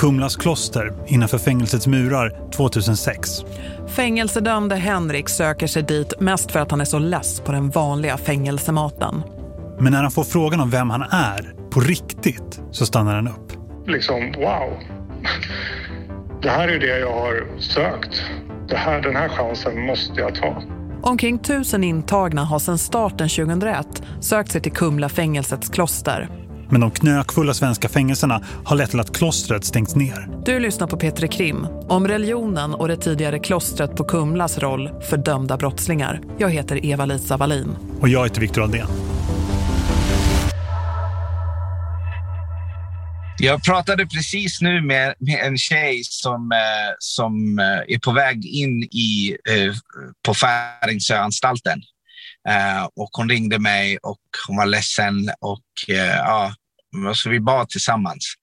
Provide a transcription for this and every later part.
Kumlas kloster innanför fängelsets murar 2006. Fängelsedömde Henrik söker sig dit mest för att han är så less på den vanliga fängelsematen. Men när han får frågan om vem han är, på riktigt, så stannar han upp. Liksom, wow. Det här är det jag har sökt. Det här, den här chansen måste jag ta. Omkring tusen intagna har sedan starten 2001 sökt sig till Kumla fängelsets kloster. Men de knökfulla svenska fängelserna har lett till att klostret stängts ner. Du lyssnar på Petre Krim om religionen och det tidigare klostret på Kumlas roll för dömda brottslingar. Jag heter Eva-Lisa Wallin. Och jag heter Viktor Aldén. Jag pratade precis nu med, med en tjej som, eh, som eh, är på väg in i, eh, på Färingsöanstalten. Eh, och hon ringde mig och hon var ledsen och eh, ja, så vi bad tillsammans.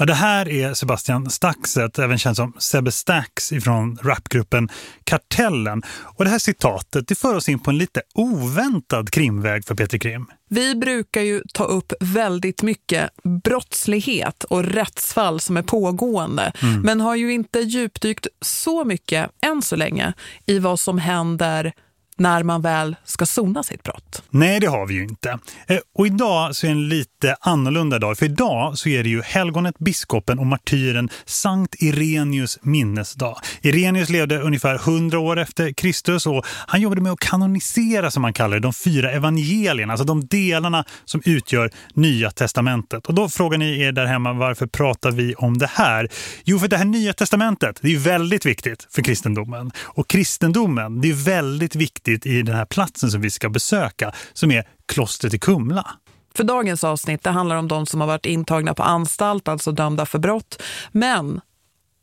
Ja, det här är Sebastian Staxet, även känd som Sebbe Stax ifrån rapgruppen Kartellen. Och det här citatet det för oss in på en lite oväntad krimväg för Peter Krim. Vi brukar ju ta upp väldigt mycket brottslighet och rättsfall som är pågående. Mm. Men har ju inte djupdykt så mycket än så länge i vad som händer när man väl ska sona sitt brott. Nej, det har vi ju inte. Eh, och idag så är det en lite annorlunda dag. För idag så är det ju helgonet, biskopen och martyren Sankt Irenius minnesdag. Irenius levde ungefär 100 år efter Kristus och han jobbade med att kanonisera som man kallar det, de fyra evangelierna. Alltså de delarna som utgör Nya testamentet. Och då frågar ni er där hemma varför pratar vi om det här? Jo, för det här Nya testamentet det är väldigt viktigt för kristendomen. Och kristendomen det är väldigt viktigt viktigt i den här platsen som vi ska besöka som är klostret i Kumla. För dagens avsnitt det handlar om de som har varit intagna på anstalt, alltså dömda för brott. Men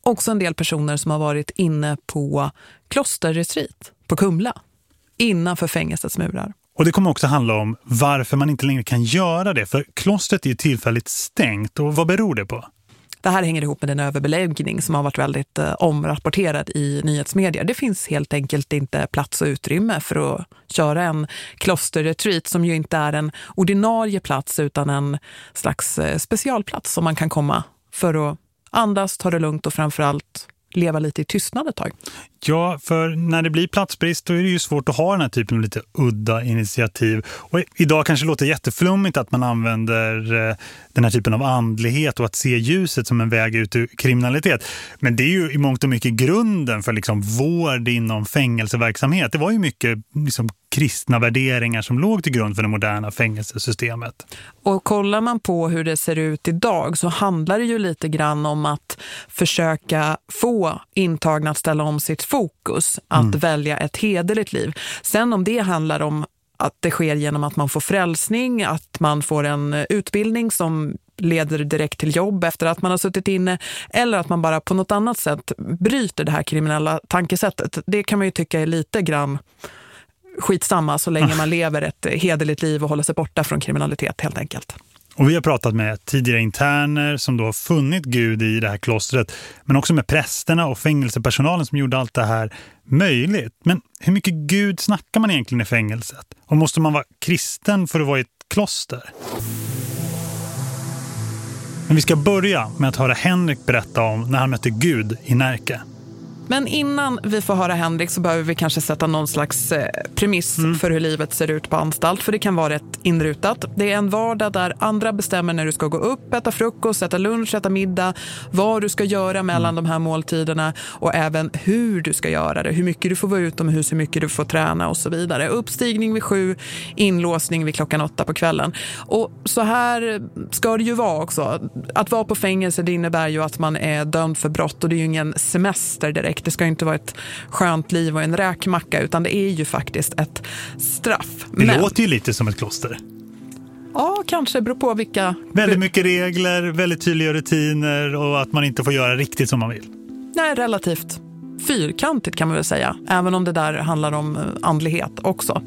också en del personer som har varit inne på klosterretreat på Kumla innanför fängelsets murar. Och det kommer också handla om varför man inte längre kan göra det. För klostret är tillfälligt stängt och vad beror det på? Det här hänger ihop med den överbeläggning som har varit väldigt eh, omrapporterad i nyhetsmedier. Det finns helt enkelt inte plats och utrymme för att köra en klosterretreat som ju inte är en ordinarie plats utan en slags eh, specialplats som man kan komma för att andas, ta det lugnt och framförallt leva lite i tystnad ett tag. Ja, för när det blir platsbrist då är det ju svårt att ha den här typen av lite udda initiativ. Och idag kanske det låter jätteflummigt att man använder eh, den här typen av andlighet och att se ljuset som en väg ut ur kriminalitet. Men det är ju i mångt och mycket grunden för liksom vård inom fängelseverksamhet. Det var ju mycket liksom kristna värderingar som låg till grund för det moderna fängelsesystemet. Och kollar man på hur det ser ut idag så handlar det ju lite grann om att försöka få intagna att ställa om sitt fokus, att mm. välja ett hederligt liv. Sen om det handlar om att det sker genom att man får frälsning, att man får en utbildning som leder direkt till jobb efter att man har suttit inne eller att man bara på något annat sätt bryter det här kriminella tankesättet. Det kan man ju tycka är lite grann skitsamma så länge man lever ett hederligt liv och håller sig borta från kriminalitet helt enkelt. Och vi har pratat med tidigare interner som då har funnit Gud i det här klostret. Men också med prästerna och fängelsepersonalen som gjorde allt det här möjligt. Men hur mycket Gud snackar man egentligen i fängelset? Och måste man vara kristen för att vara i ett kloster? Men vi ska börja med att höra Henrik berätta om när han mötte Gud i Närke. Men innan vi får höra Henrik så behöver vi kanske sätta någon slags eh, premiss mm. för hur livet ser ut på anstalt. För det kan vara rätt inrutat. Det är en vardag där andra bestämmer när du ska gå upp, äta frukost, äta lunch, äta middag. Vad du ska göra mellan mm. de här måltiderna. Och även hur du ska göra det. Hur mycket du får vara utomhus, hur mycket du får träna och så vidare. Uppstigning vid sju, inlåsning vid klockan åtta på kvällen. Och så här ska det ju vara också. Att vara på fängelse det innebär ju att man är dömd för brott. Och det är ju ingen semester direkt direkt. Det ska inte vara ett skönt liv och en räkmacka utan det är ju faktiskt ett straff. Det Men... låter ju lite som ett kloster. Ja, kanske beror på vilka... Väldigt mycket regler, väldigt tydliga rutiner och att man inte får göra riktigt som man vill. Nej, relativt fyrkantigt kan man väl säga. Även om det där handlar om eh, andlighet också.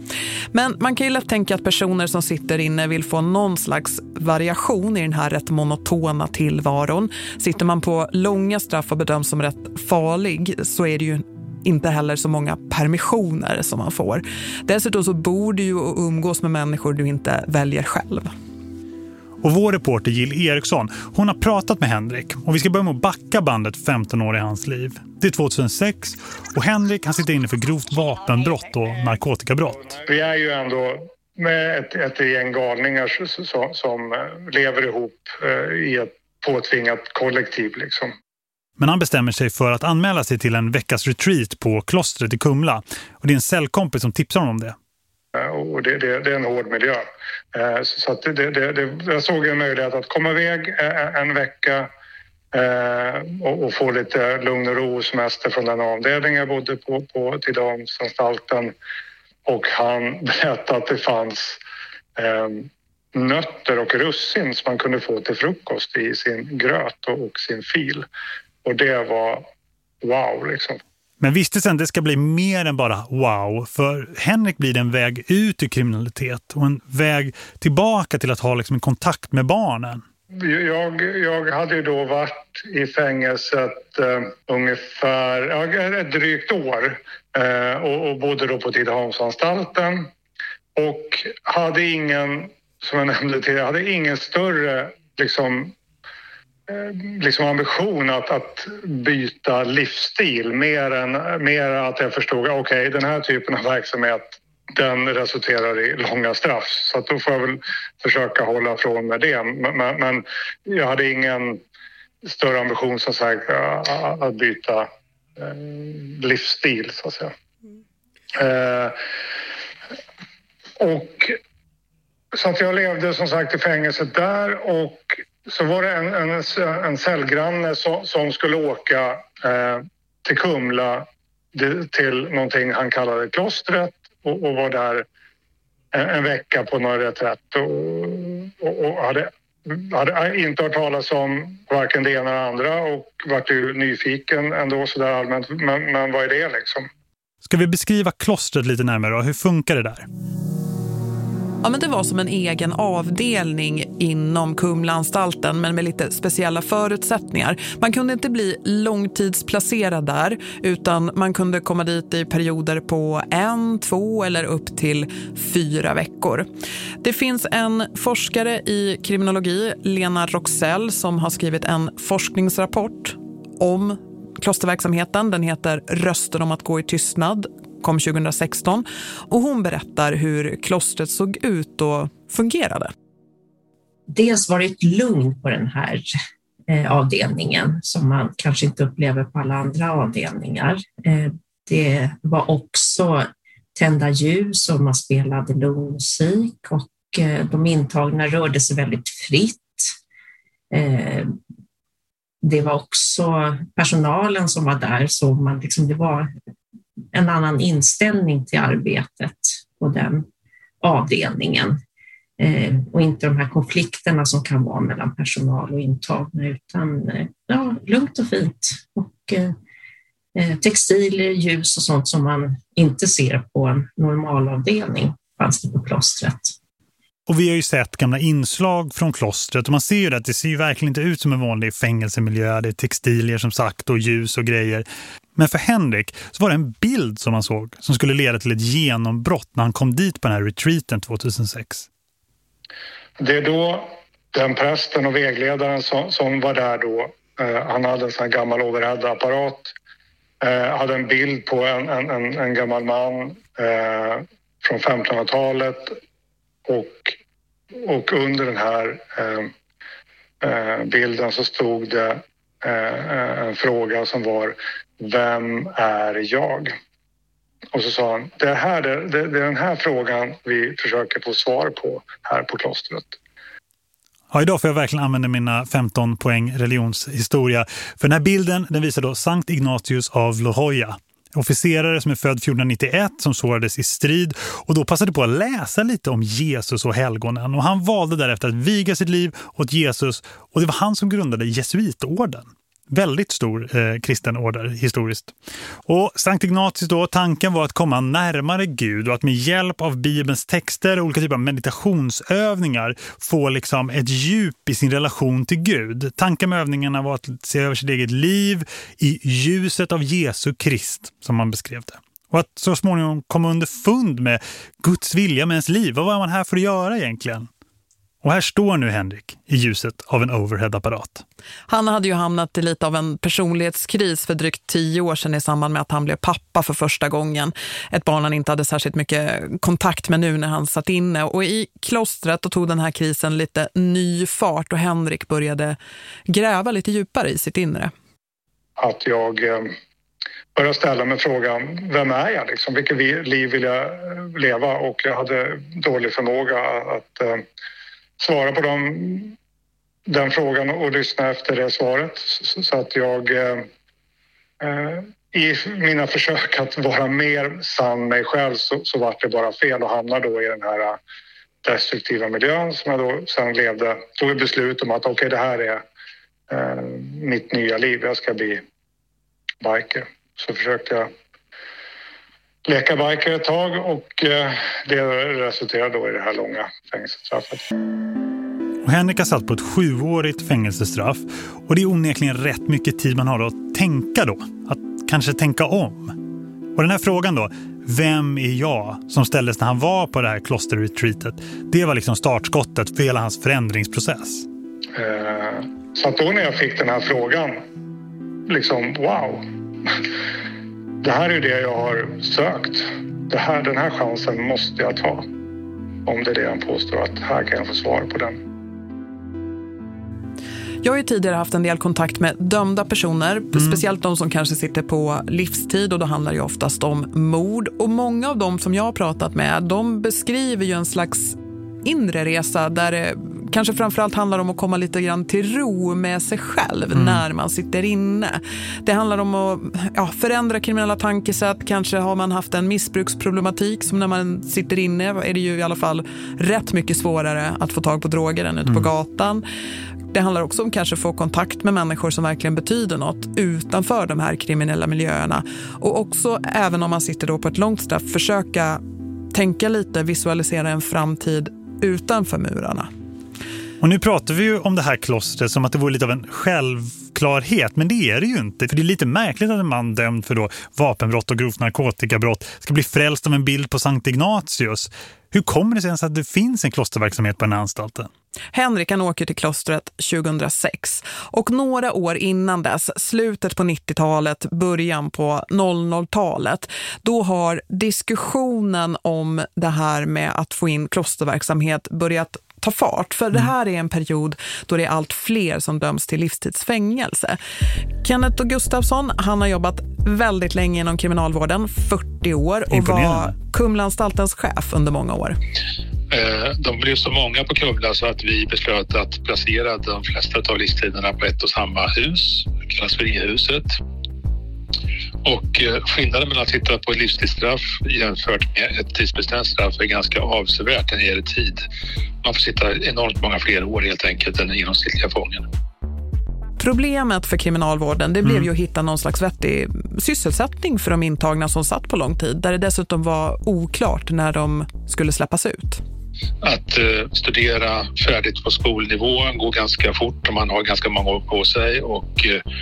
Men man kan ju lätt tänka att personer som sitter inne vill få någon slags variation i den här rätt monotona tillvaron. Sitter man på långa straff och bedöms som rätt farlig så är det ju inte heller så många permissioner som man får. Dessutom så bor du ju och umgås med människor du inte väljer själv. Och vår reporter Jill Eriksson, hon har pratat med Henrik. Och vi ska börja med att backa bandet 15 år i hans liv. Det är 2006 och Henrik han sitter inne för grovt vapenbrott och narkotikabrott. Vi är ju ändå med ett, ett gäng galningar som, som eh, lever ihop eh, i ett påtvingat kollektiv liksom. Men han bestämmer sig för att anmäla sig till en veckas retreat på klostret i Kumla. Och det är en cellkompis som tipsar honom om det. Eh, och det, det, det är en hård miljö. Eh, så att det, det, jag såg en möjlighet att komma iväg eh, en vecka och, och få lite lugn och ro och semester från den avdelning jag bodde på, på Tidaholmsanstalten. Och han berättade att det fanns ehm, nötter och russin som man kunde få till frukost i sin gröt och sin fil. Och det var wow liksom. Men visste sen det ska bli mer än bara wow. För Henrik blir det en väg ut ur kriminalitet och en väg tillbaka till att ha liksom en kontakt med barnen. Jag, jag hade ju då varit i fängelset eh, ungefär ja, ett drygt år eh, och, och bodde då på Tidaholmsanstalten och hade ingen, som jag nämnde tidigare, hade ingen större liksom, Eh, liksom ambition att, att byta livsstil mer än mer att jag förstod ah, okej, okay, den här typen av verksamhet den resulterar i långa straff. Så då får jag väl försöka hålla från med det. Men, men jag hade ingen större ambition som sagt att byta eh, livsstil så att säga. Mm. och så att jag levde som sagt i fängelset där och så var det en, en, en cellgranne som, som skulle åka eh, till Kumla till någonting han kallade klostret och, och var där en, en, vecka på någon reträtt och, och, och hade, hade eh, inte hört talas om varken det ena eller andra och vart ju nyfiken ändå sådär allmänt. Men, men vad är det liksom? Ska vi beskriva klostret lite närmare och Hur funkar det där? Ja, men det var som en egen avdelning inom Kumlaanstalten men med lite speciella förutsättningar. Man kunde inte bli långtidsplacerad där utan man kunde komma dit i perioder på en, två eller upp till fyra veckor. Det finns en forskare i kriminologi, Lena Roxell, som har skrivit en forskningsrapport om klosterverksamheten. Den heter Rösten om att gå i tystnad kom 2016 och hon berättar hur klostret såg ut och fungerade. Dels var det ett lugn på den här eh, avdelningen som man kanske inte upplever på alla andra avdelningar. Eh, det var också tända ljus och man spelade lugn musik och eh, de intagna rörde sig väldigt fritt. Eh, det var också personalen som var där, så man liksom, det var en annan inställning till arbetet på den avdelningen eh, och inte de här konflikterna som kan vara mellan personal och intagna utan eh, ja, lugnt och fint och eh, eh, textilier, ljus och sånt som man inte ser på en normalavdelning fanns det på klostret. Och vi har ju sett gamla inslag från klostret och man ser ju att det ser ju verkligen inte ut som en vanlig fängelsemiljö. Det är textilier som sagt och ljus och grejer. Men för Henrik så var det en bild som han såg som skulle leda till ett genombrott när han kom dit på den här retreaten 2006. Det är då den prästen och vägledaren som, som var där då, eh, han hade en sån här gammal overhead-apparat, eh, hade en bild på en, en, en, en gammal man eh, från 1500-talet och, och under den här eh, eh, bilden så stod det Eh, eh, en fråga som var Vem är jag? Och så sa han, det, här, det, det, det är den här frågan vi försöker få svar på här på klostret. Ja, idag får jag verkligen använda mina 15 poäng religionshistoria. För den här bilden den visar då Sankt Ignatius av Lohoja officerare som är född 1491 som sårades i strid och då passade på att läsa lite om Jesus och helgonen. Och han valde därefter att viga sitt liv åt Jesus och det var han som grundade Jesuitorden väldigt stor eh, kristen order historiskt. Och Sankt Ignatius då, tanken var att komma närmare Gud och att med hjälp av Bibelns texter och olika typer av meditationsövningar få liksom ett djup i sin relation till Gud. Tanken med övningarna var att se över sitt eget liv i ljuset av Jesu Krist, som man beskrev det. Och att så småningom komma under fund med Guds vilja med ens liv. Vad var man här för att göra egentligen? Och här står nu Henrik i ljuset av en overhead-apparat. Han hade ju hamnat i lite av en personlighetskris för drygt tio år sedan i samband med att han blev pappa för första gången. Ett barn han inte hade särskilt mycket kontakt med nu när han satt inne. Och i klostret tog den här krisen lite ny fart och Henrik började gräva lite djupare i sitt inre. Att jag eh, började ställa mig frågan, vem är jag? Liksom? Vilket liv vill jag leva? Och jag hade dålig förmåga att eh, svara på dem, den frågan och lyssna efter det svaret. Så att jag eh, eh, i mina försök att vara mer sann mig själv så, så vart det bara fel och hamnade då i den här eh, destruktiva miljön som jag då sen levde. Tog ett beslut om att okej, okay, det här är eh, mitt nya liv. Jag ska bli biker. Så försökte jag leka biker ett tag och eh, det resulterade då i det här långa fängelsestraffet. Och Henrik har satt på ett sjuårigt fängelsestraff och det är onekligen rätt mycket tid man har att tänka då. Att kanske tänka om. Och den här frågan då, vem är jag som ställdes när han var på det här klosterretreatet? Det var liksom startskottet för hela hans förändringsprocess. Eh, så att då när jag fick den här frågan, liksom wow. Det här är det jag har sökt. Det här, den här chansen måste jag ta. Om det är det han påstår att här kan jag få svar på den. Jag har ju tidigare haft en del kontakt med dömda personer, mm. speciellt de som kanske sitter på livstid och då handlar det oftast om mord. Och många av dem som jag har pratat med, de beskriver ju en slags inre resa där det kanske framförallt handlar om att komma lite grann till ro med sig själv mm. när man sitter inne. Det handlar om att ja, förändra kriminella tankesätt. Kanske har man haft en missbruksproblematik som när man sitter inne är det ju i alla fall rätt mycket svårare att få tag på droger än ute mm. på gatan. Det handlar också om kanske få kontakt med människor som verkligen betyder något utanför de här kriminella miljöerna. Och också, även om man sitter då på ett långt straff, försöka tänka lite, visualisera en framtid utanför murarna. Och nu pratar vi ju om det här klostret som att det vore lite av en självklarhet, men det är det ju inte. För det är lite märkligt att en man dömd för då vapenbrott och grovt narkotikabrott ska bli frälst av en bild på Sankt Ignatius. Hur kommer det sig ens att det finns en klosterverksamhet på den här anstalten? Henrik han åker till klostret 2006 och några år innan dess, slutet på 90-talet, början på 00-talet, då har diskussionen om det här med att få in klosterverksamhet börjat ta fart. För det mm. här är en period då det är allt fler som döms till livstidsfängelse. Kenneth och Gustafsson, han har jobbat väldigt länge inom kriminalvården, 40 år och var Kumlaanstaltens chef under många år. Eh, de blev så många på Kumla så att vi beslöt att placera de flesta av livstiderna på ett och samma hus, kallas för E-huset. Och eh, skillnaden mellan att sitta på ett livstidsstraff jämfört med ett tidsbestämt straff är ganska avsevärt när det gäller tid. Man får sitta enormt många fler år helt enkelt än den genomsnittliga fången. Problemet för kriminalvården det blev mm. ju att hitta någon slags vettig sysselsättning för de intagna som satt på lång tid. Där det dessutom var oklart när de skulle släppas ut. Att eh, studera färdigt på skolnivå går ganska fort och man har ganska många år på sig och eh,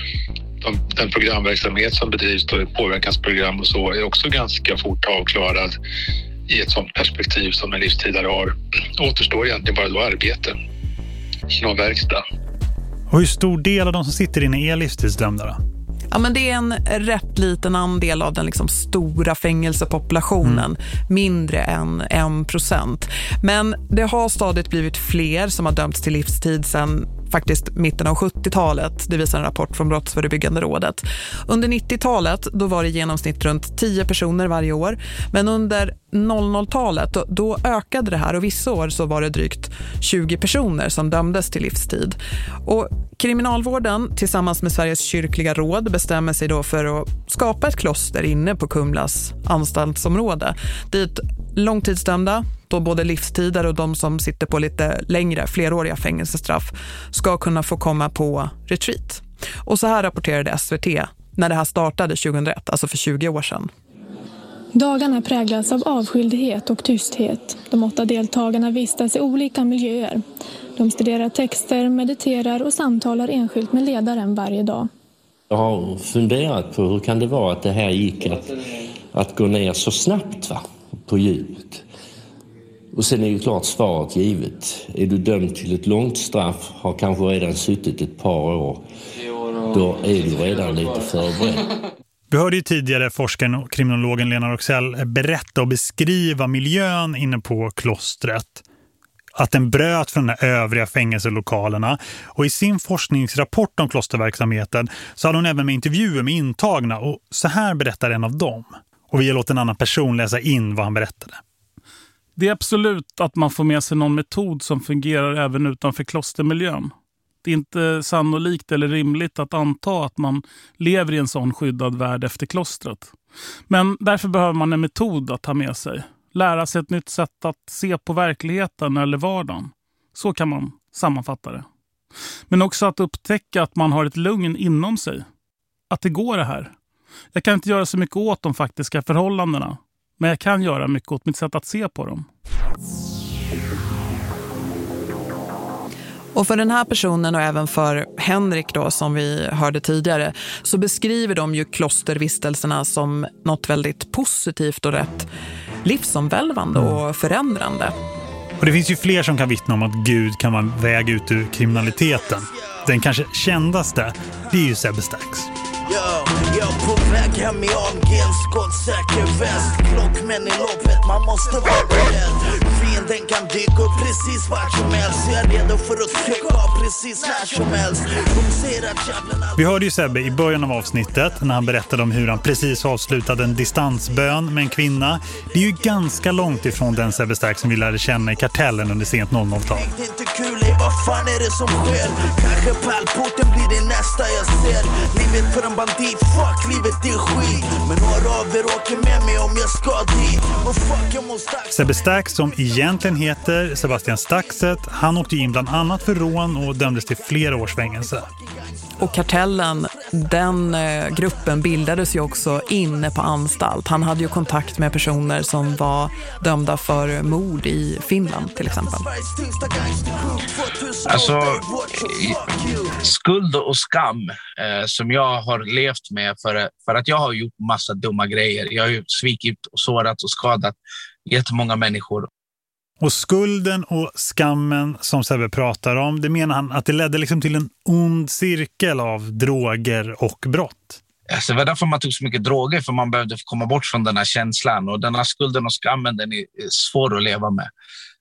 de, den programverksamhet som bedrivs, då, påverkansprogram och så, är också ganska fort avklarad i ett sådant perspektiv som en livstidare har. Återstår egentligen bara då arbete i någon verkstad. Och hur stor del av de som sitter inne är livstidsdömda då? Ja, men det är en rätt liten andel av den liksom stora fängelsepopulationen. Mm. Mindre än en procent. Men det har stadigt blivit fler som har dömts till livstid sedan faktiskt mitten av 70-talet. Det visar en rapport från Brottsförebyggande rådet. Under 90-talet då var det i genomsnitt runt 10 personer varje år. Men under 00-talet då, då, ökade det här och vissa år så var det drygt 20 personer som dömdes till livstid. Och kriminalvården tillsammans med Sveriges kyrkliga råd bestämmer sig då för att skapa ett kloster inne på Kumlas anstaltsområde dit långtidsdömda då både livstider och de som sitter på lite längre, fleråriga fängelsestraff ska kunna få komma på retreat. Och så här rapporterade SVT när det här startade 2001, alltså för 20 år sedan. Dagarna präglas av avskildhet och tysthet. De åtta deltagarna vistas i olika miljöer. De studerar texter, mediterar och samtalar enskilt med ledaren varje dag. Jag har funderat på hur kan det vara att det här gick att, att gå ner så snabbt va, på djupet. Och sen är ju klart svaret givet. Är du dömd till ett långt straff, har kanske redan suttit ett par år, då är du redan lite förberedd. Vi hörde ju tidigare forskaren och kriminologen Lena Roxell berätta och beskriva miljön inne på klostret. Att den bröt från de övriga fängelselokalerna. Och i sin forskningsrapport om klosterverksamheten så hade hon även med intervjuer med intagna. Och så här berättar en av dem. Och vi har låtit en annan person läsa in vad han berättade. Det är absolut att man får med sig någon metod som fungerar även utanför klostermiljön. Det är inte sannolikt eller rimligt att anta att man lever i en sån skyddad värld efter klostret. Men därför behöver man en metod att ta med sig. Lära sig ett nytt sätt att se på verkligheten eller vardagen. Så kan man sammanfatta det. Men också att upptäcka att man har ett lugn inom sig. Att det går det här. Jag kan inte göra så mycket åt de faktiska förhållandena. Men jag kan göra mycket åt mitt sätt att se på dem. Och för den här personen och även för Henrik då som vi hörde tidigare så beskriver de ju klostervistelserna som något väldigt positivt och rätt livsomvälvande och förändrande. Och det finns ju fler som kan vittna om att Gud kan vara en väg ut ur kriminaliteten. Den kanske kändaste, det är ju Sebbe Stax. Yo, jag på väg hem i AMG, skottsäker väst. Klockmän i loppet, man måste vara beredd. Fienden kan dyka upp precis vart som helst Jag är redo för att trycka av precis när som helst Vi hörde ju Sebbe i början av avsnittet när han berättade om hur han precis avslutade en distansbön med en kvinna. Det är ju ganska långt ifrån den Sebbe Stark som vi lärde känna i kartellen under sent 00-tal. Det är inte kul, vad fan är det som sker? Kanske pallporten blir det nästa jag ser Livet för en bandit, fuck livet är skit Men några av er åker med mig om jag ska dit Och fuck jag måste Sebbe Stax som egentligen heter Sebastian Staxet, han åkte in bland annat för rån och dömdes till flera års fängelse. Och kartellen, den eh, gruppen bildades ju också inne på anstalt. Han hade ju kontakt med personer som var dömda för mord i Finland till exempel. Alltså, skuld och skam eh, som jag har levt med för, för att jag har gjort massa dumma grejer. Jag har ju svikit och sårat och skadat jättemånga människor. Och skulden och skammen som Sebbe pratar om, det menar han att det ledde liksom till en ond cirkel av droger och brott. Alltså, det var därför man tog så mycket droger, för man behövde komma bort från den här känslan. Och den här skulden och skammen, den är svår att leva med.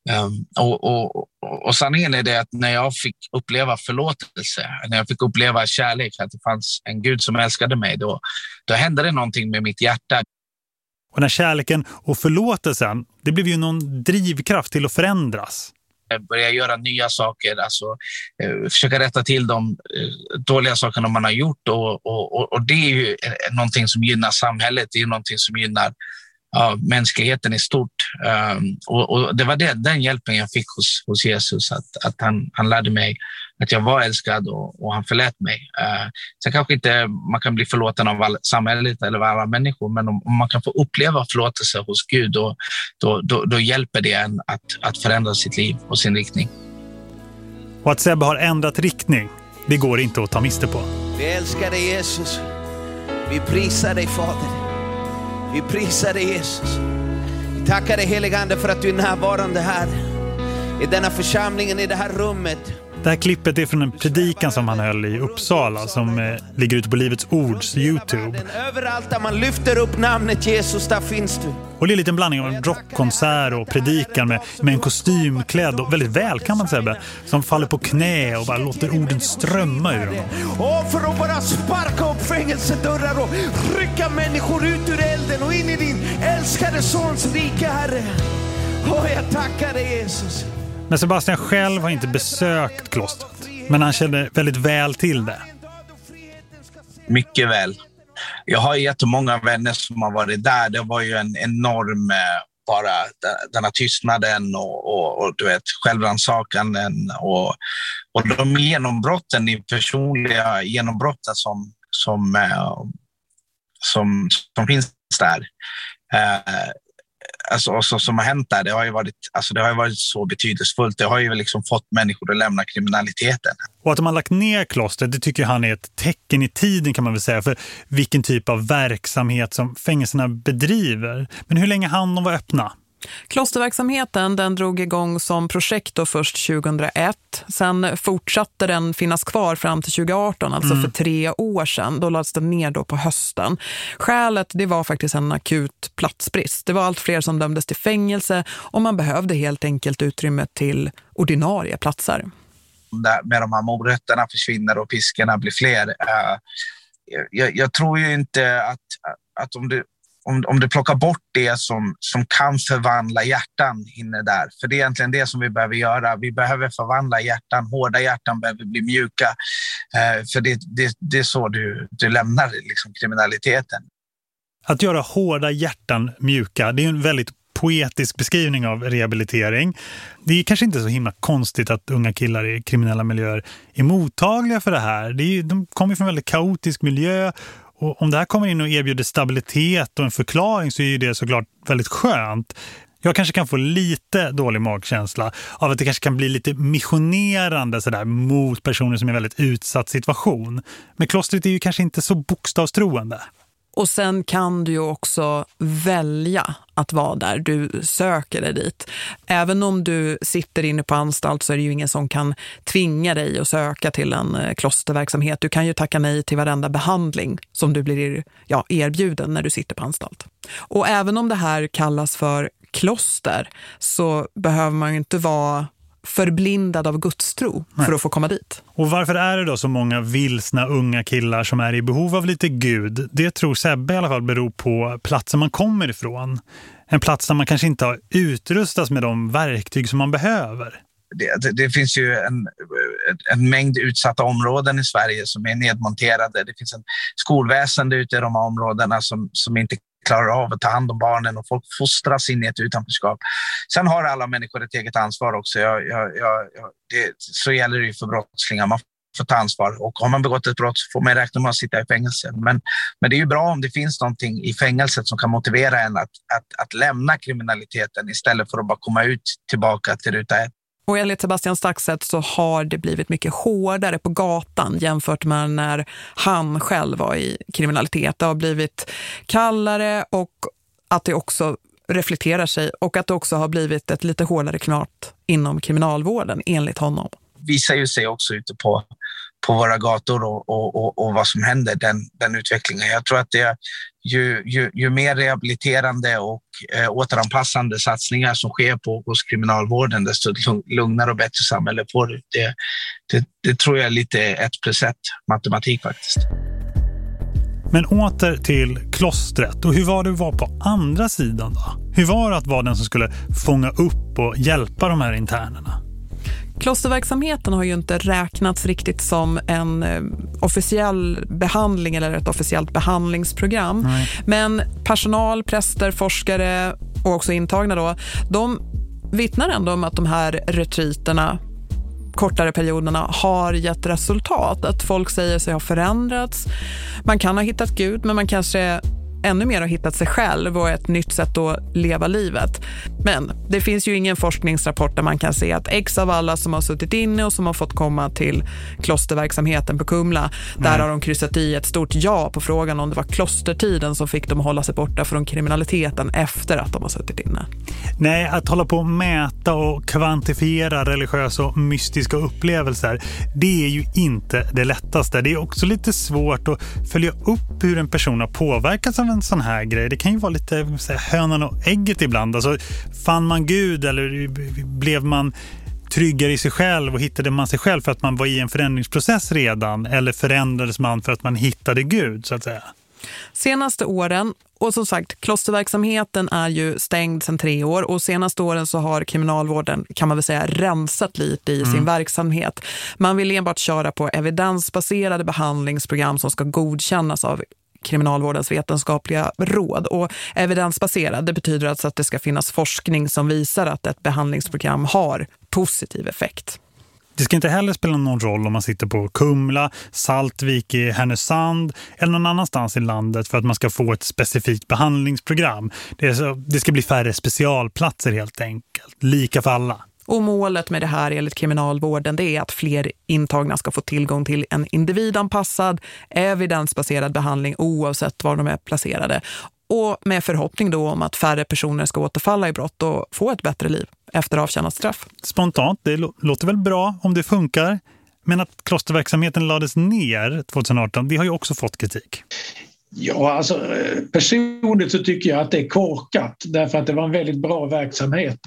Um, och, och, och, och sanningen är det att när jag fick uppleva förlåtelse, när jag fick uppleva kärlek, att det fanns en Gud som älskade mig, då, då hände det någonting med mitt hjärta. Och när kärleken och förlåtelsen, det blev ju någon drivkraft till att förändras. Börja göra nya saker, alltså eh, försöka rätta till de eh, dåliga sakerna man har gjort. Och, och, och det är ju eh, någonting som gynnar samhället, det är någonting som gynnar ja, mänskligheten i stort. Um, och, och, Det var det, den hjälpen jag fick hos, hos Jesus, att, att han, han lärde mig att jag var älskad och, och han förlät mig. Uh, sen kanske inte man kan bli förlåten av all, samhället eller av alla människor, men om, om, man kan få uppleva förlåtelse hos Gud, då, då, då, då hjälper det en att, att förändra sitt liv och sin riktning. Och att Sebbe har ändrat riktning, det går inte att ta miste på. Vi älskar dig Jesus. Vi prisar dig Fader. Vi prisar dig Jesus. Vi tackar dig helige Ande för att du är närvarande här. I denna församlingen, i det här rummet. Det här klippet är från en predikan som han höll i Uppsala som eh, ligger ute på Livets Ords Youtube. Överallt där man lyfter upp namnet Jesus, där finns du. Och det är en liten blandning av en rockkonsert och predikan med, med en kostymklädd och väldigt välkammad Sebbe som faller på knä och bara låter orden strömma ur honom. Och för att bara sparka upp fängelsedörrar och rycka människor ut ur elden och in i din älskade sons rike, Herre. Åh, jag tackar dig Jesus. Men Sebastian själv har inte besökt klostret. Men han känner väldigt väl till det. Mycket väl. Jag har jättemånga vänner som har varit där. Det var ju en enorm, eh, bara den här tystnaden och, och, och du vet, självrannsakanden och, och de genombrotten i personliga genombrotten som, som, eh, som, som finns där. Eh, Alltså, alltså, som har hänt där, det har ju varit, alltså, det har varit så betydelsefullt. Det har ju liksom fått människor att lämna kriminaliteten. Och att de har lagt ner klostret, det tycker han är ett tecken i tiden kan man väl säga, för vilken typ av verksamhet som fängelserna bedriver. Men hur länge hann de vara öppna? Klosterverksamheten den drog igång som projekt då först 2001. Sen fortsatte den finnas kvar fram till 2018, alltså mm. för tre år sedan. Då lades den ner då på hösten. Skälet det var faktiskt en akut platsbrist. Det var allt fler som dömdes till fängelse och man behövde helt enkelt utrymme till ordinarie platser. med de här morötterna försvinner och piskorna blir fler. Eh, jag, jag tror ju inte att, att om du om, om du plockar bort det som, som kan förvandla hjärtan inne där. För det är egentligen det som vi behöver göra. Vi behöver förvandla hjärtan. Hårda hjärtan behöver bli mjuka. Eh, för det, det, det är så du, du lämnar liksom, kriminaliteten. Att göra hårda hjärtan mjuka, det är en väldigt poetisk beskrivning av rehabilitering. Det är kanske inte så himla konstigt att unga killar i kriminella miljöer är mottagliga för det här. Det är, de kommer från en väldigt kaotisk miljö och om det här kommer in och erbjuder stabilitet och en förklaring så är ju det såklart väldigt skönt. Jag kanske kan få lite dålig magkänsla av att det kanske kan bli lite missionerande sådär, mot personer som är i en väldigt utsatt situation. Men klostret är ju kanske inte så bokstavstroende. Och sen kan du ju också välja att vara där. Du söker dig dit. Även om du sitter inne på anstalt så är det ju ingen som kan tvinga dig att söka till en eh, klosterverksamhet. Du kan ju tacka nej till varenda behandling som du blir ja, erbjuden när du sitter på anstalt. Och även om det här kallas för kloster så behöver man ju inte vara förblindad av gudstro för att få komma dit. Och varför är det då så många vilsna unga killar som är i behov av lite Gud? Det tror Sebbe i alla fall beror på platsen man kommer ifrån. En plats där man kanske inte har utrustats med de verktyg som man behöver. Det, det, det, finns ju en, en mängd utsatta områden i Sverige som är nedmonterade. Det finns en skolväsende ute i de här områdena som, som inte klarar av att ta hand om barnen och folk fostras in i ett utanförskap. Sen har alla människor ett eget ansvar också. Jag, jag, jag, det, så gäller det ju för brottslingar. Man får ta ansvar och har man begått ett brott så får man räkna med att sitta i fängelse. Men, men det är ju bra om det finns någonting i fängelset som kan motivera en att, att, att lämna kriminaliteten istället för att bara komma ut tillbaka till ruta ett. Och enligt Sebastian Staxet så har det blivit mycket hårdare på gatan jämfört med när han själv var i kriminalitet. Det har blivit kallare och att det också reflekterar sig och att det också har blivit ett lite hårdare klimat inom kriminalvården enligt honom. Visar ju sig också ute på på våra gator och, och, och, och, vad som händer, den, den utvecklingen. Jag tror att det är ju, ju, ju mer rehabiliterande och eh, återanpassande satsningar som sker på, hos kriminalvården, desto lugnare och bättre samhälle får du. Det, det, det tror jag är lite ett plus ett matematik faktiskt. Men åter till klostret. Och hur var det att vara på andra sidan då? Hur var det att vara den som skulle fånga upp och hjälpa de här internerna? Klosterverksamheten har ju inte räknats riktigt som en eh, officiell behandling eller ett officiellt behandlingsprogram. Nej. Men personal, präster, forskare och också intagna då, de vittnar ändå om att de här retriterna kortare perioderna har gett resultat. Att folk säger sig ha förändrats. Man kan ha hittat Gud men man kanske ännu mer har hittat sig själv och ett nytt sätt att leva livet. Men det finns ju ingen forskningsrapport där man kan se att X av alla som har suttit inne och som har fått komma till klosterverksamheten på Kumla, där mm. har de kryssat i ett stort ja på frågan om det var klostertiden som fick dem att hålla sig borta från kriminaliteten efter att de har suttit inne. Nej, att hålla på och mäta och kvantifiera religiösa och mystiska upplevelser, det är ju inte det lättaste. Det är också lite svårt att följa upp hur en person har påverkats av en sån här grej. Det kan ju vara lite säga, hönan och ägget ibland. Alltså, fann man Gud eller blev man tryggare i sig själv och hittade man sig själv för att man var i en förändringsprocess redan eller förändrades man för att man hittade Gud så att säga? Senaste åren, och som sagt, klosterverksamheten är ju stängd sedan tre år och senaste åren så har kriminalvården, kan man väl säga, rensat lite i mm. sin verksamhet. Man vill enbart köra på evidensbaserade behandlingsprogram som ska godkännas av kriminalvårdens vetenskapliga råd. Och evidensbaserad, det betyder alltså att det ska finnas forskning som visar att ett behandlingsprogram har positiv effekt. Det ska inte heller spela någon roll om man sitter på Kumla, Saltvik i Härnösand eller någon annanstans i landet för att man ska få ett specifikt behandlingsprogram. Det, så, det ska bli färre specialplatser helt enkelt, lika för alla. Och målet med det här enligt kriminalvården det är att fler intagna ska få tillgång till en individanpassad, evidensbaserad behandling oavsett var de är placerade. och med förhoppning då om att färre personer ska återfalla i brott och få ett bättre liv efter avtjänat straff. Spontant, det låter väl bra om det funkar. Men att klosterverksamheten lades ner 2018, det har ju också fått kritik. Ja, alltså personligt så tycker jag att det är korkat därför att det var en väldigt bra verksamhet.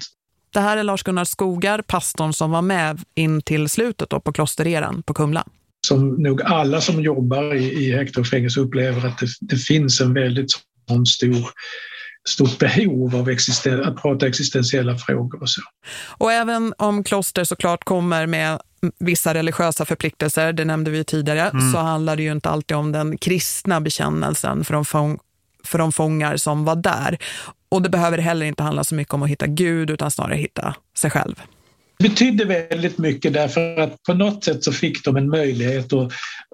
Det här är Lars-Gunnar Skogar, pastorn som var med in till slutet då på klostereran på Kumla. Som nog alla som jobbar i, i häkte och fängelse upplever att det, det finns en väldigt sån stor stort behov av existen att prata existentiella frågor och så. Och även om kloster såklart kommer med vissa religiösa förpliktelser, det nämnde vi tidigare, mm. så handlar det ju inte alltid om den kristna bekännelsen för de, fång för de fångar som var där. Och det behöver heller inte handla så mycket om att hitta Gud utan snarare hitta sig själv. Det betydde väldigt mycket därför att på något sätt så fick de en möjlighet att,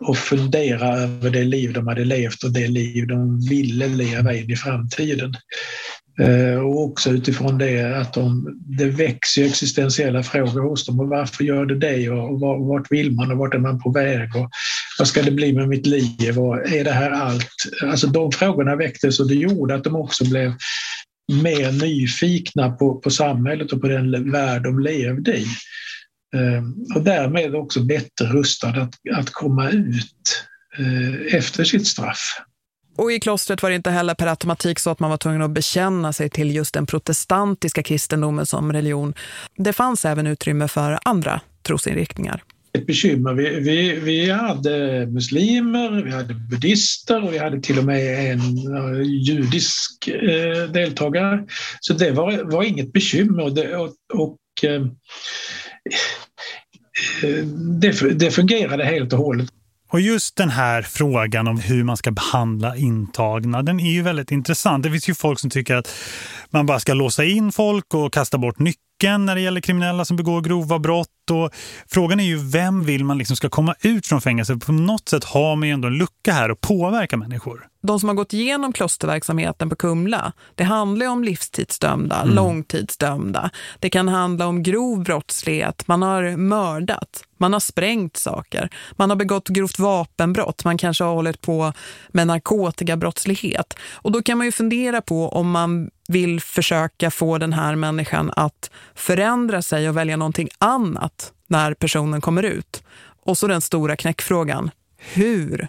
att fundera över det liv de hade levt och det liv de ville leva in i framtiden. Eh, och också utifrån det att de, det växer existentiella frågor hos dem. Och varför gör det det? Och vart vill man och vart är man på väg? Och vad ska det bli med mitt liv? Och är det här allt? Alltså de frågorna väcktes och det gjorde att de också blev mer nyfikna på, på samhället och på den värld de levde i. Ehm, och därmed också bättre rustade att, att komma ut eh, efter sitt straff. Och i klostret var det inte heller per automatik så att man var tvungen att bekänna sig till just den protestantiska kristendomen som religion. Det fanns även utrymme för andra trosinriktningar ett bekymmer. Vi, vi, vi hade muslimer, vi hade buddhister och vi hade till och med en eh, judisk eh, deltagare. Så det var, var inget bekymmer. Och, det, och, och eh, eh, det, det fungerade helt och hållet. Och just den här frågan om hur man ska behandla intagna, den är ju väldigt intressant. Det finns ju folk som tycker att man bara ska låsa in folk och kasta bort nyckeln när det gäller kriminella som begår grova brott. Och frågan är ju vem vill man liksom ska komma ut från fängelse? På något sätt har man ju ändå en lucka här och påverka människor de som har gått igenom klosterverksamheten på Kumla, det handlar om livstidsdömda, mm. långtidsdömda. Det kan handla om grov brottslighet. Man har mördat, man har sprängt saker. Man har begått grovt vapenbrott. Man kanske har hållit på med narkotikabrottslighet. Och då kan man ju fundera på om man vill försöka få den här människan att förändra sig och välja någonting annat när personen kommer ut. Och så den stora knäckfrågan. Hur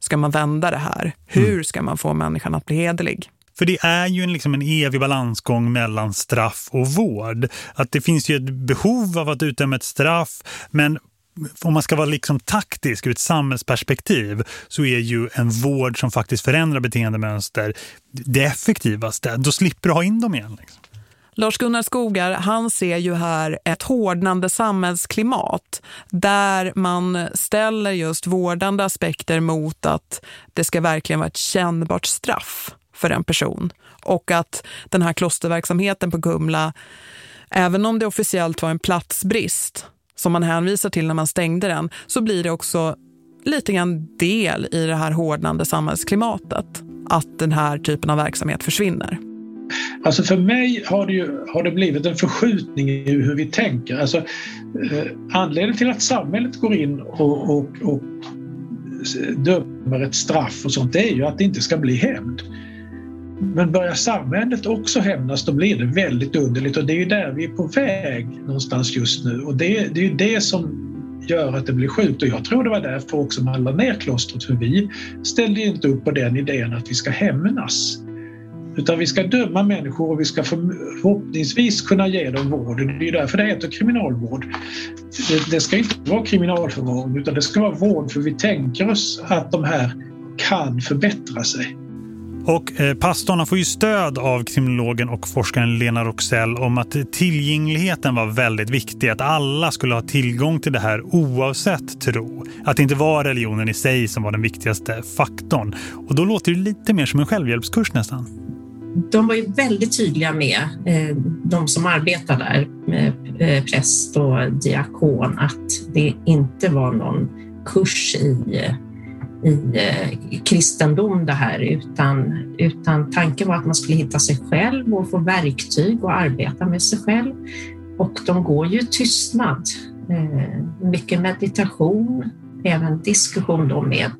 ska man vända det här? Hur mm. ska man få människan att bli hederlig? För det är ju en, liksom en evig balansgång mellan straff och vård. Att det finns ju ett behov av att utdöma ett straff, men om man ska vara liksom taktisk ur ett samhällsperspektiv så är ju en vård som faktiskt förändrar beteendemönster det effektivaste. Då slipper du ha in dem igen. Liksom. Lars-Gunnar Skogar, han ser ju här ett hårdnande samhällsklimat där man ställer just vårdande aspekter mot att det ska verkligen vara ett kännbart straff för en person. Och att den här klosterverksamheten på Kumla, även om det officiellt var en platsbrist som man hänvisar till när man stängde den, så blir det också lite grann del i det här hårdnande samhällsklimatet att den här typen av verksamhet försvinner. Alltså för mig har det, ju, har det blivit en förskjutning i hur vi tänker. Alltså, eh, anledningen till att samhället går in och, och, och dömer ett straff och sånt, det är ju att det inte ska bli hämnd. Men börjar samhället också hämnas då blir det väldigt underligt och det är ju där vi är på väg någonstans just nu och det, det är ju det som gör att det blir sjukt och jag tror det var därför också man la ner klostret för vi ställde inte upp på den idén att vi ska hämnas. Utan vi ska döma människor och vi ska förhoppningsvis kunna ge dem vård. Det är därför det heter kriminalvård. Det ska inte vara kriminalförvaring utan det ska vara vård för vi tänker oss att de här kan förbättra sig. Och eh, pastorn får ju stöd av kriminologen och forskaren Lena Roxell om att tillgängligheten var väldigt viktig. Att alla skulle ha tillgång till det här oavsett tro. Att det inte var religionen i sig som var den viktigaste faktorn. Och då låter det lite mer som en självhjälpskurs nästan de var ju väldigt tydliga med, eh, de som arbetar där, med eh, präst och diakon, att det inte var någon kurs i, eh, i eh, kristendom det här, utan, utan tanken var att man skulle hitta sig själv och få verktyg och arbeta med sig själv. Och de går ju tystnad, eh, mycket meditation, även diskussion då med,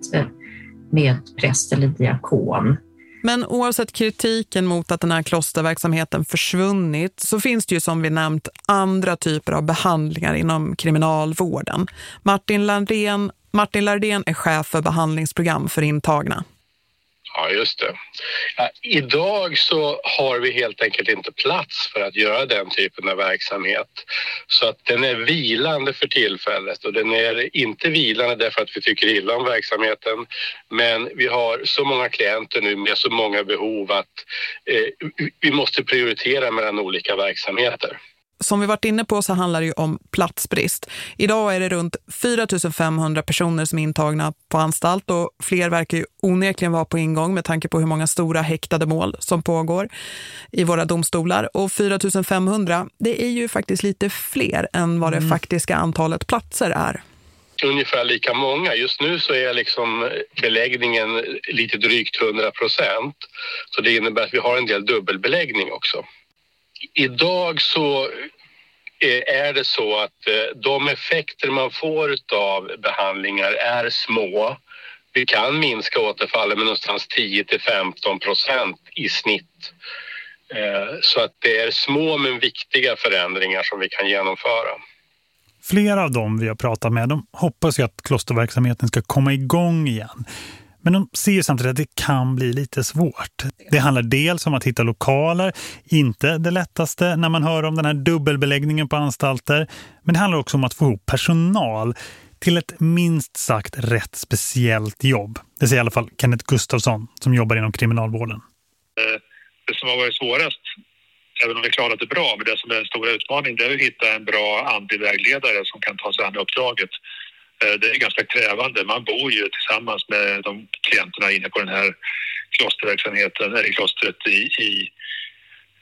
med präst eller diakon Men oavsett kritiken mot att den här klosterverksamheten försvunnit så finns det ju som vi nämnt andra typer av behandlingar inom kriminalvården. Martin Landén Martin Lardén är chef för behandlingsprogram för intagna. Ja, just det. Ja, idag så har vi helt enkelt inte plats för att göra den typen av verksamhet. Så att den är vilande för tillfället och den är inte vilande därför att vi tycker illa om verksamheten. Men vi har så många klienter nu med så många behov att eh, vi måste prioritera mellan olika verksamheter som vi varit inne på så handlar det ju om platsbrist. Idag är det runt 4 500 personer som är intagna på anstalt och fler verkar ju onekligen vara på ingång med tanke på hur många stora häktade mål som pågår i våra domstolar. Och 4 500, det är ju faktiskt lite fler än vad det mm. faktiska antalet platser är ungefär lika många. Just nu så är liksom beläggningen lite drygt 100 procent. Så det innebär att vi har en del dubbelbeläggning också idag så eh, är det så att eh, de effekter man får av behandlingar är små. Vi kan minska återfallen med någonstans 10 till 15 procent i snitt. Eh, så att det är små men viktiga förändringar som vi kan genomföra. Flera av dem vi har pratat med de hoppas ju att klosterverksamheten ska komma igång igen. Men de ser samtidigt att det kan bli lite svårt. Det handlar dels om att hitta lokaler, inte det lättaste när man hör om den här dubbelbeläggningen på anstalter. Men det handlar också om att få ihop personal till ett minst sagt rätt speciellt jobb. Det säger i alla fall Kenneth Gustafsson som jobbar inom kriminalvården. Eh, det som har varit svårast, även om vi klarat det bra, men det som är den stora utmaningen det är att hitta en bra andlig vägledare som kan ta sig an uppdraget. Eh, det är ganska krävande. Man bor ju tillsammans med de klienterna inne på den här klosterverksamheten, eller klostret i, i,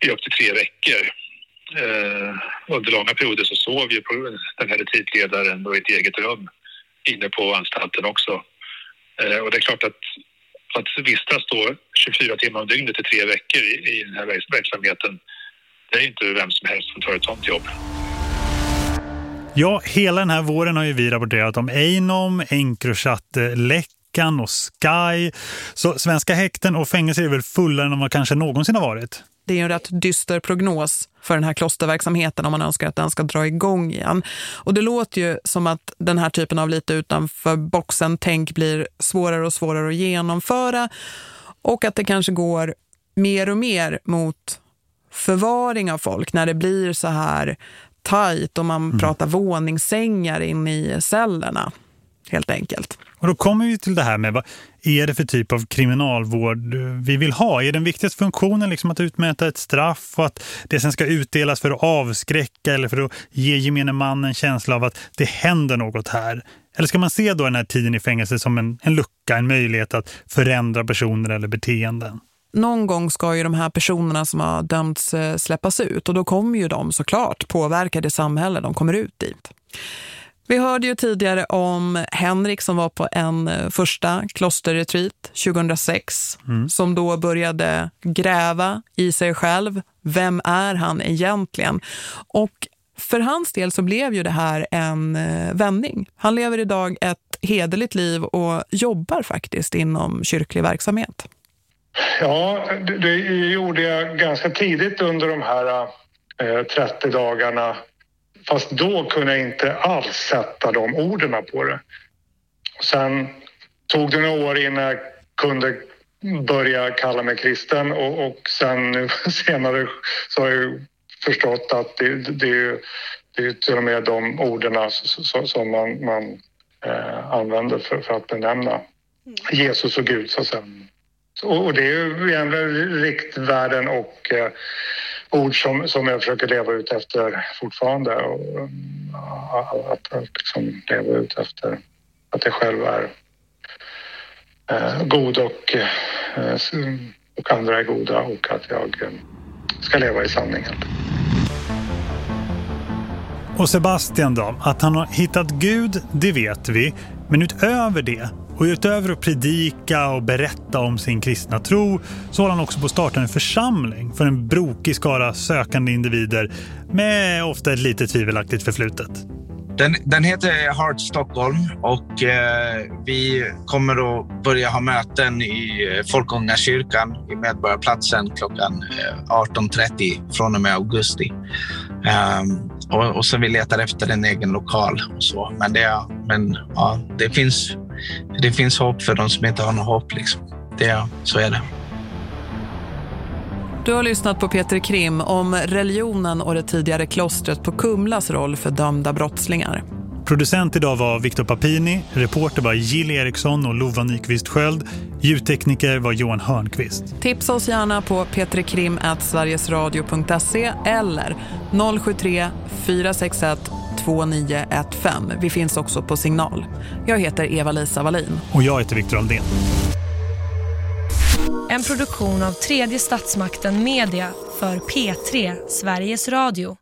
i upp till tre veckor. Eh, under långa perioder så sov ju den här retreatledaren i ett eget rum inne på anstalten också. Eh, och det är klart att att vistas då 24 timmar om dygnet i tre veckor i, i den här verksamheten, det är inte vem som helst som tar ett sånt jobb. Ja, hela den här våren har ju vi rapporterat om Einom, Encrochat Läckan och Sky. Så svenska häkten och fängelser är väl fullare än vad kanske någonsin har varit. Det är en rätt dyster prognos för den här klosterverksamheten om man önskar att den ska dra igång igen. Och det låter ju som att den här typen av lite utanför boxen tänk blir svårare och svårare att genomföra och att det kanske går mer och mer mot förvaring av folk när det blir så här tajt och man mm. pratar våningssängar in i cellerna helt enkelt. Och då kommer vi till det här med vad är det för typ av kriminalvård vi vill ha? Är den viktigaste funktionen liksom att utmäta ett straff och att det sen ska utdelas för att avskräcka eller för att ge gemene man en känsla av att det händer något här? Eller ska man se då den här tiden i fängelse som en, en lucka, en möjlighet att förändra personer eller beteenden? Någon gång ska ju de här personerna som har dömts eh, släppas ut och då kommer ju de såklart påverka det samhälle de kommer ut dit. Vi hörde ju tidigare om Henrik som var på en eh, första klosterretreat 2006 mm. som då började gräva i sig själv. Vem är han egentligen? Och för hans del så blev ju det här en eh, vändning. Han lever idag ett hederligt liv och jobbar faktiskt inom kyrklig verksamhet. Ja, det, det gjorde jag ganska tidigt under de här eh, 30 dagarna. Fast då kunde jag inte alls sätta de orden på det. Sen tog det några år innan jag kunde börja kalla mig kristen och, och sen nu senare så har jag förstått att det, det, det är till och med de orden som man, man eh, använder för, för, att benämna Jesus och Gud. Så sen och det är ju egentligen riktvärden och eh, ord som, som jag försöker leva ut efter fortfarande. Och, eh, att, att liksom leva ut efter att jag själv är eh, god och, eh, och andra är goda och att jag eh, ska leva i sanningen. Och Sebastian då? Att han har hittat Gud, det vet vi. Men utöver det och utöver att predika och berätta om sin kristna tro så håller han också på att starta en församling för en brokig skara sökande individer med ofta ett lite tvivelaktigt förflutet. Den, den heter Heart Stockholm och eh, vi kommer att börja ha möten i eh, Folkungakyrkan i Medborgarplatsen klockan eh, 18.30 från och med augusti. Um, och, och så vi letar efter en egen lokal. Och så. Men, det, men ja, det, finns, det finns hopp för de som inte har något hopp. Liksom. Det, så är det. Du har lyssnat på Peter Krim om religionen och det tidigare klostret på Kumlas roll för dömda brottslingar. Producent idag var Viktor Papini, reporter var Jill Eriksson och Lova Nyqvist Sköld, ljudtekniker var Johan Hörnqvist. Tipsa oss gärna på petrikrim.sverigesradio.se eller 073 461 2915. Vi finns också på signal. Jag heter Eva-Lisa Wallin. Och jag heter Viktor Aldén. En produktion av tredje statsmakten Media för P3 Sveriges Radio.